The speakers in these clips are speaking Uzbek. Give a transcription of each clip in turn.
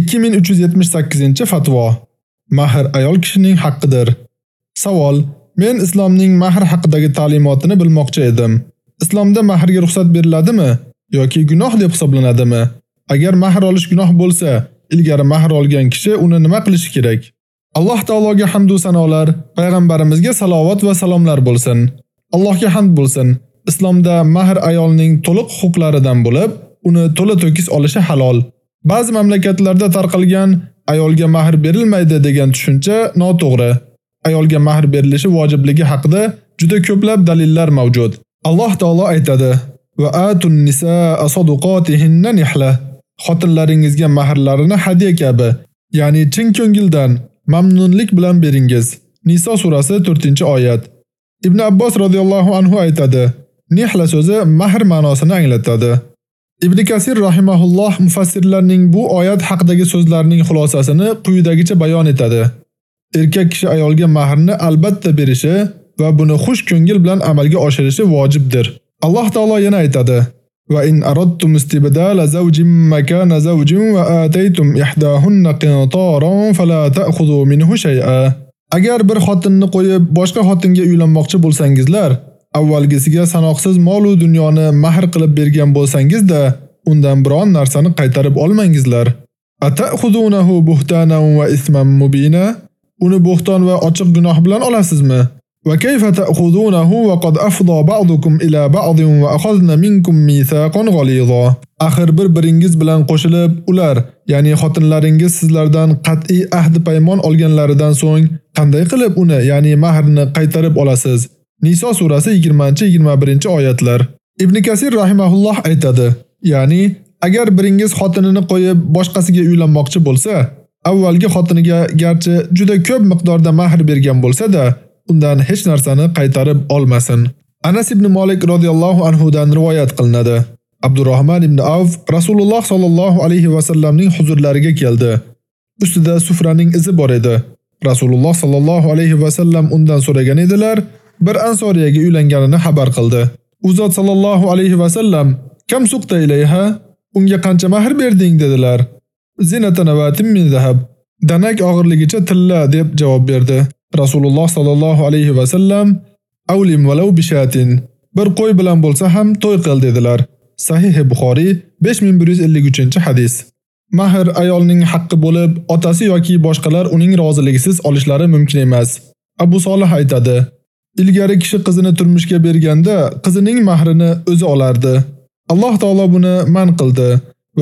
2378-fatvo. Mahr ayol kishining haqqidir. Savol: Men islomning mahr haqidagi ta'limotini bilmoqchi edim. Islomda mahrga ruxsat beriladimi yoki gunoh deb hisoblanadimi? Agar mahr olish gunoh bo'lsa, ilgari mahr olgan kishi uni nima qilishi kerak? Alloh taologa hamd va sanolar, payg'ambarimizga salovat va salomlar bo'lsin. Allohga hamd bo'lsin. Islomda mahr ayolning to'liq huquqlaridan bo'lib, uni to'la to'kis olishi halol. Ba'zi mamlakatlarda tarqalgan ayolga mahr berilmaydi degan tushuncha noto'g'ri. Ayolga mahr berilishi vojibligi haqida juda ko'plab dalillar mavjud. Alloh taolo aytadi: "Va atun nisaa saduqatihinna nihla." Xotinlaringizga mahrlarini hadiya kabi, ya'ni chin ko'ngildan, mamnunlik bilan beringiz. Niso surasi 4-oyat. Ibn Abbos radhiyallohu anhu aytadi: Nihla so'zi mahr ma'nosini anglatadi. Ibn Kasir rahimahulloh mufassirlarning bu oyat haqidagi so'zlarining xulosasini quyidagicha bayon etadi. Erkak kishi ayolga mahrni albatta berishi va buni xush ko'ngil bilan amalga oshirishi vojibdir. Alloh taolo yana aytadi: Va in aradtum istibdala zawjin makana zawjin va ataytum ihdahunna qintaran fala ta'khudhu minhu shay'a. Agar bir xotinni qo'yib boshqa xotinga uylanmoqchi bo'lsangizlar, avvalgisiga sanoqsiz mol va dunyoni mahr qilib bergan bo'lsangiz-da, undan biron narsani qaytarib olmangizlar. Ata'khudunahu buhtanan va isman mubina? Uni bo'xton va ochiq gunoh bilan olasizmi? Va kayfa ta'khudunahu va qad afda ba'dukum ila ba'din va akhadna minkum mithaqan ghalidha? Axir bir-biringiz bilan qo'shilib, ular, ya'ni xotinlaringiz sizlardan qat'iy ahd paymon olganlaridan so'ng qanday qilib uni, ya'ni mahrni qaytarib olasiz? Niso surasi 20-21-oyatlar. Ibn Kasir rahimahulloh aytadi: Ya'ni agar biringiz xotinini qo'yib boshqasiga uylanmoqchi bo'lsa, avvalgi xotiniga garchi juda ko'p miqdorda mahr bergan bo'lsa-da, undan hech narsani qaytarib olmasin. Anas ibn Malik radhiyallohu anhu dan rivoyat qilinadi. Abdurrahman ibn Avf Rasululloh sallallohu alayhi va sallamning huzurlariga keldi. Ustida sufraning izi bor edi. Rasululloh sallallohu alayhi va sallam undan so'ragan edilar, bir ansoriyaga uylanganini xabar qildi. U zot sallallohu alayhi va sallam: "Kam suqta ilayha? Unga qancha mahr berding?" dedilar. "Zinatanawatin min zahab." Danak og'irligicha tilla deb javob berdi. Rasululloh sallallohu alayhi va sallam: "Awlim walau bishatin." Bir qo'y bilan bo'lsa ham to'y qil dedilar. Sahih Buxoriy 5153-hadis. Mahr ayolning haqqi bo'lib, otasi yoki boshqalar uning roziligisiz olishlari mumkin emas. Abu Solih aytadi: Ilgari kishi qizini turmushga berganda qizining mahrini o'zi olardi. Alloh taolo buni man qildi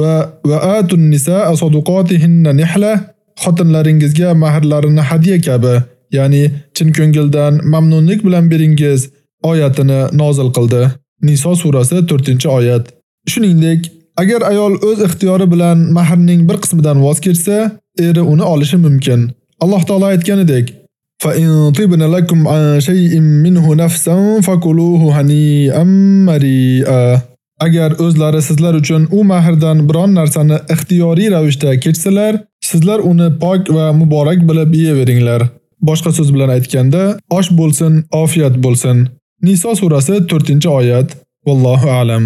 va va atun nisaa saduqatihinna nihla xotinlaringizga mahrlarini hadiya kabi, ya'ni chin ko'ngildan mamnunlik bilan beringiz oyatini nozil qildi. Niso surasi 4-oyat. Shuningdek, agar ayol o'z ixtiyori bilan mahrning bir qismidan voz kechsa, eri uni olishi mumkin. Alloh taolo aytganidek: فإن طبن لكم عن شيء منه نفسا فكلوه هنيئا مريئا Agar o'zlari sizlar uchun u mahrdan biron narsani ixtiyoriy ravishda kechsalar, sizlar uni pok va muborak bilib yeyaveringlar. Boshqa so'z bilan aytganda, osh bo'lsin, ofiyat bo'lsin. Niso surasi 4-oyat. Vallohu a'lam.